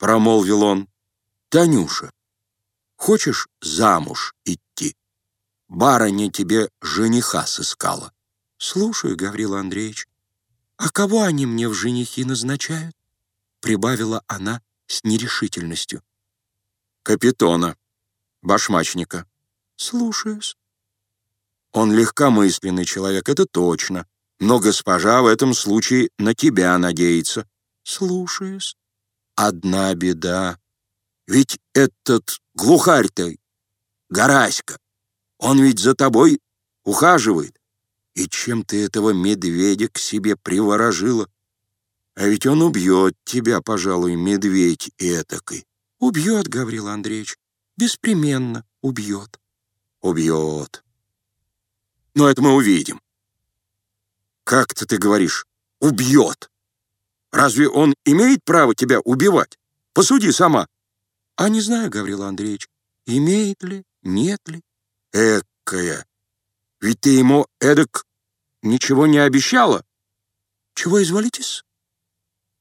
промолвил он. «Танюша, хочешь замуж идти? Барыня тебе жениха сыскала». «Слушаю, Гаврил Андреевич. А кого они мне в женихи назначают?» Прибавила она с нерешительностью. «Капитона, башмачника». «Слушаюсь». «Он легкомысленный человек, это точно, но госпожа в этом случае на тебя надеется». «Слушаюсь». «Одна беда. Ведь этот глухарь-то, Гараська, он ведь за тобой ухаживает. И чем ты этого медведя к себе приворожила? А ведь он убьет тебя, пожалуй, медведь этакой. Убьет, Гаврил Андреевич, беспременно убьет. Убьет. Но это мы увидим. Как-то ты говоришь, убьет. Разве он имеет право тебя убивать? Посуди сама. А не знаю, Гаврил Андреевич, имеет ли, нет ли. Экая. Ведь ты ему эдак ничего не обещала. Чего изволитесь?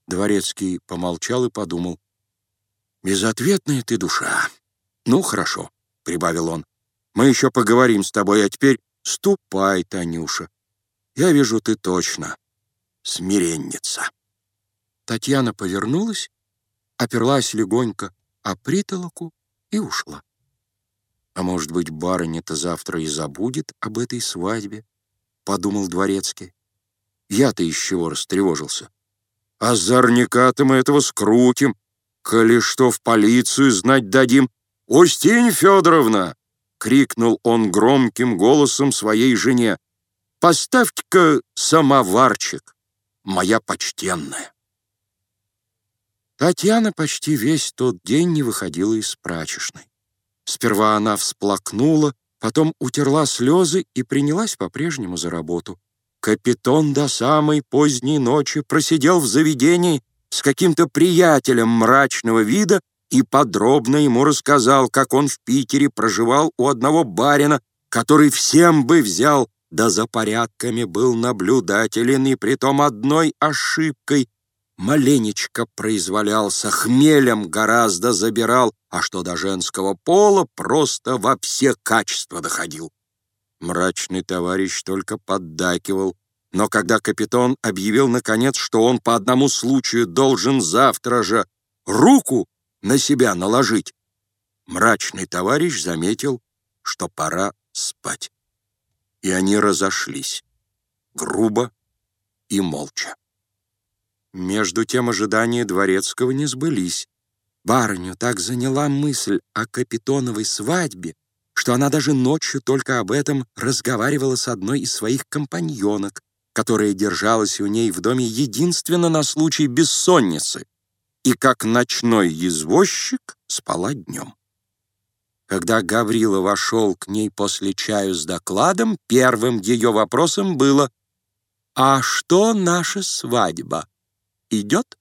Дворецкий помолчал и подумал. «Безответная ты душа. Ну, хорошо», — прибавил он. «Мы еще поговорим с тобой, а теперь ступай, Танюша. Я вижу, ты точно смиренница». Татьяна повернулась, оперлась легонько о притолоку и ушла. «А может быть, барыня-то завтра и забудет об этой свадьбе?» — подумал Дворецкий. «Я-то из чего растревожился?» Озорняка-то мы этого скрутим, коли что в полицию знать дадим. «Устинь Федоровна!» — крикнул он громким голосом своей жене. «Поставьте-ка самоварчик, моя почтенная!» Татьяна почти весь тот день не выходила из прачечной. Сперва она всплакнула, потом утерла слезы и принялась по-прежнему за работу. Капитон до самой поздней ночи просидел в заведении с каким-то приятелем мрачного вида и подробно ему рассказал, как он в Питере проживал у одного барина, который всем бы взял, да за порядками был наблюдателен и притом одной ошибкой маленечко произволялся, хмелем гораздо забирал, а что до женского пола, просто во все качества доходил. Мрачный товарищ только поддакивал, но когда капитан объявил, наконец, что он по одному случаю должен завтра же руку на себя наложить, мрачный товарищ заметил, что пора спать. И они разошлись, грубо и молча. Между тем ожидания Дворецкого не сбылись. Барыню так заняла мысль о капитоновой свадьбе, что она даже ночью только об этом разговаривала с одной из своих компаньонок, которая держалась у ней в доме единственно на случай бессонницы и как ночной извозчик спала днем. Когда Гаврила вошел к ней после чаю с докладом, первым ее вопросом было «А что наша свадьба? Идет?»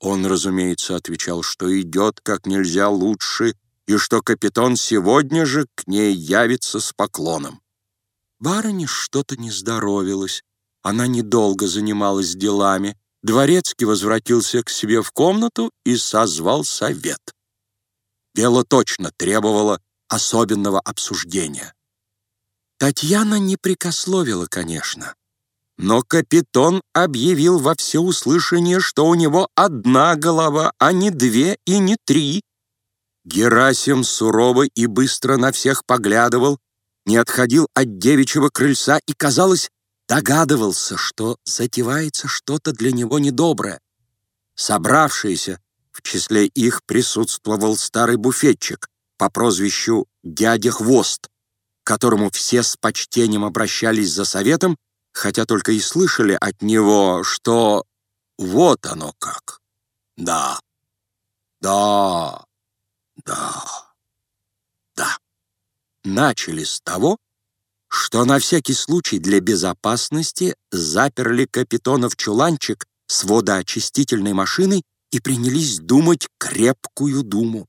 Он, разумеется, отвечал, что идет как нельзя лучше и что капитан сегодня же к ней явится с поклоном. Барыне что-то не здоровилось. Она недолго занималась делами. Дворецкий возвратился к себе в комнату и созвал совет. Дело точно требовало особенного обсуждения. Татьяна не прикословила, конечно. Но капитан объявил во всеуслышание, что у него одна голова, а не две и не три, Герасим сурово и быстро на всех поглядывал, не отходил от девичьего крыльца и, казалось, догадывался, что затевается что-то для него недоброе. Собравшиеся, в числе их присутствовал старый буфетчик по прозвищу «Дядя Хвост», которому все с почтением обращались за советом, хотя только и слышали от него, что «вот оно как». Да, да, да, да. Начали с того, что на всякий случай для безопасности заперли капитона в чуланчик с водоочистительной машиной и принялись думать крепкую думу.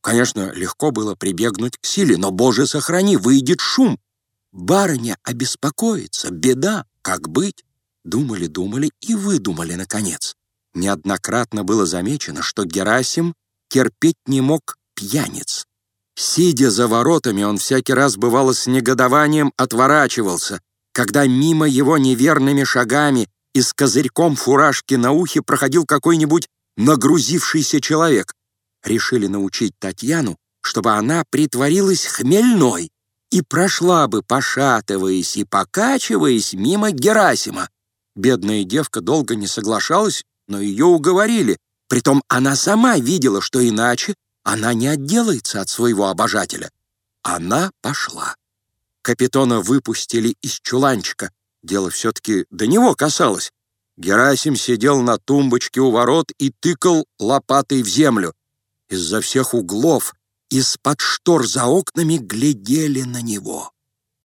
Конечно, легко было прибегнуть к силе, но, боже сохрани, выйдет шум. Барыня обеспокоится, беда, как быть? Думали, думали и выдумали, наконец. Неоднократно было замечено, что Герасим терпеть не мог пьяниц. Сидя за воротами, он всякий раз бывало с негодованием отворачивался, когда мимо его неверными шагами и с козырьком фуражки на ухе проходил какой-нибудь нагрузившийся человек. Решили научить Татьяну, чтобы она притворилась хмельной и прошла бы, пошатываясь и покачиваясь, мимо Герасима. Бедная девка долго не соглашалась, но ее уговорили. Притом она сама видела, что иначе она не отделается от своего обожателя. Она пошла. Капитона выпустили из чуланчика. Дело все-таки до него касалось. Герасим сидел на тумбочке у ворот и тыкал лопатой в землю. Из-за всех углов, из-под штор за окнами глядели на него.